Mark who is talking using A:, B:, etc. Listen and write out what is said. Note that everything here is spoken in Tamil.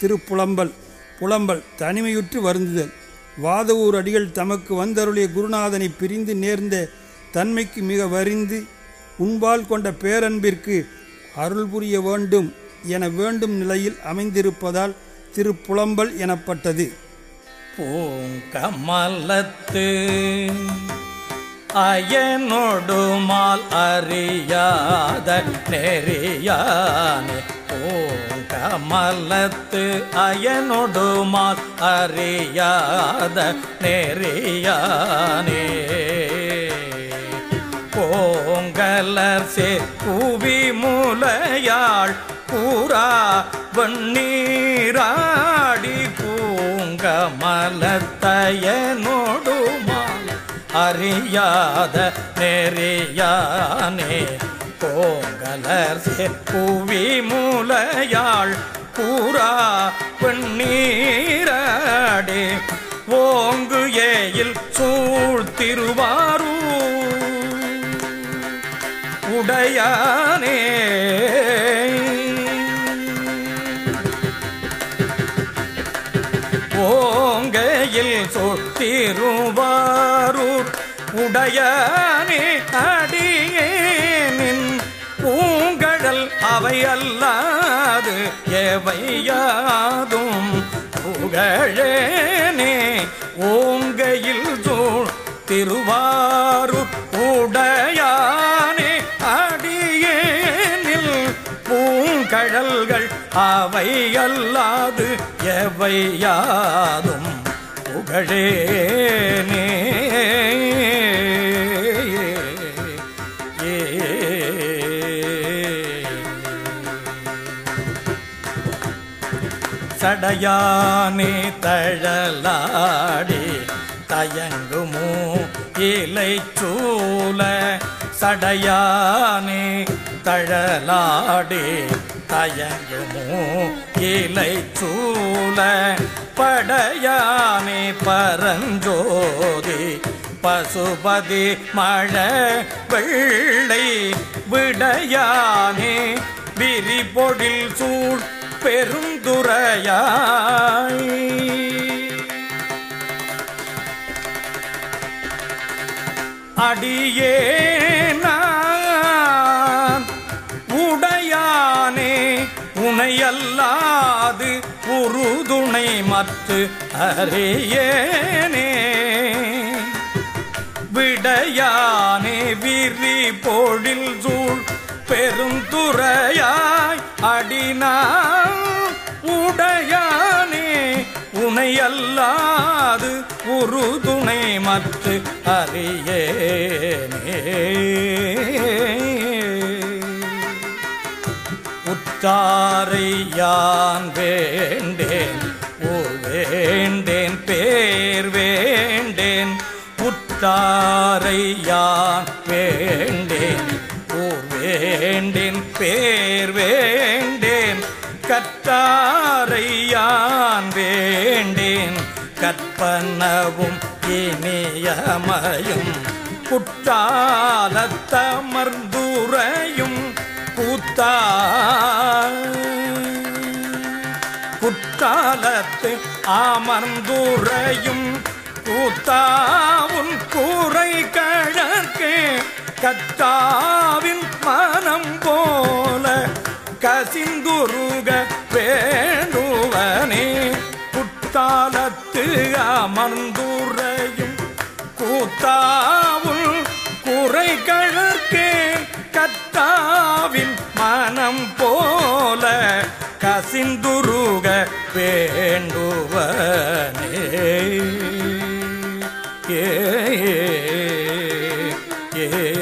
A: திருப்புலம்பல் புலம்பல் தனிமையுற்று வருந்துதல். வாதவூர் அடிகள் தமக்கு வந்தருளிய குருநாதனை பிரிந்து நேர்ந்த தன்மைக்கு மிக வரிந்து உன்பால் கொண்ட பேரன்பிற்கு அருள் புரிய வேண்டும் என வேண்டும் நிலையில் அமைந்திருப்பதால் திருப்புலம்பல் எனப்பட்டது.
B: பூங்கமலத்து அயனொடுமால் அறியாத நெறியானே பூங்கமலத்து அயனொடுமா அறியாத நெறியானே போங்கலர் சே புவி முலையாள் கூறா வெண்ணீராடி பூங்கமலத்தயனொடுமால் அறியாத நெறியானே போங்கலர் சே புவி முலையாள் கூறா வெண்ணீராடி ஓங்கு ஏயில் சூழ்த்திருவாரூ உடையானே. ஓங்கையில் சொத்திருவாரூர் உடையானே. பூங்கடல் அவையல்லாது எவையாதும் புகழேனே. ஓங்கையில் சூழ் திருவாரு உடையானே. அடியேனில் பூங்கழல்கள் அவை அல்லாது எவையாதும் புகழேனே. சடையானே தழலாடி தயங்குமோ இலை சூல சடையானே தழலாடி தயங்குமோ இலை சூல படையானே பரஞ்சோதி பசுபதி மழை வெள்ளை விடையானே விரிபொடில் சூழ் பெருந்துரையாய் அடியே நான் உடையானே உனையல்லாது உருதுணை மத்து அறியேனே. விடையானே விரி பொழில் சூழ் பெருந்துறையாய் அடினா உடையானே உனை அல்லாது ஒரு துணை மற்று அறியேனே. உற்றாரை யான் வேண்டேன் ஓ வேண்டேன் பேர் வேண்டேன். உற்றாரை யான் வேண்டேன் ஓ வேண்டேன் பேர் வேண்டேன் கற்றாரையான் வேண்டேன். கற்பனவும் இனியமையும். குட்டாலத்தமர்ந்துரையும் கூத்தா குற்றாலத்து அமர்ந்துரையும் கூத்தாவும் கூரை கழற்கே. கத்தாவின் தாளத்து அமர்ந்துரையும் கூத்தாவுள் குறை கழற்கே கத்தாவின் மனம் போல கசிந்துருக வேண்டுவனே. ஏ ஏ.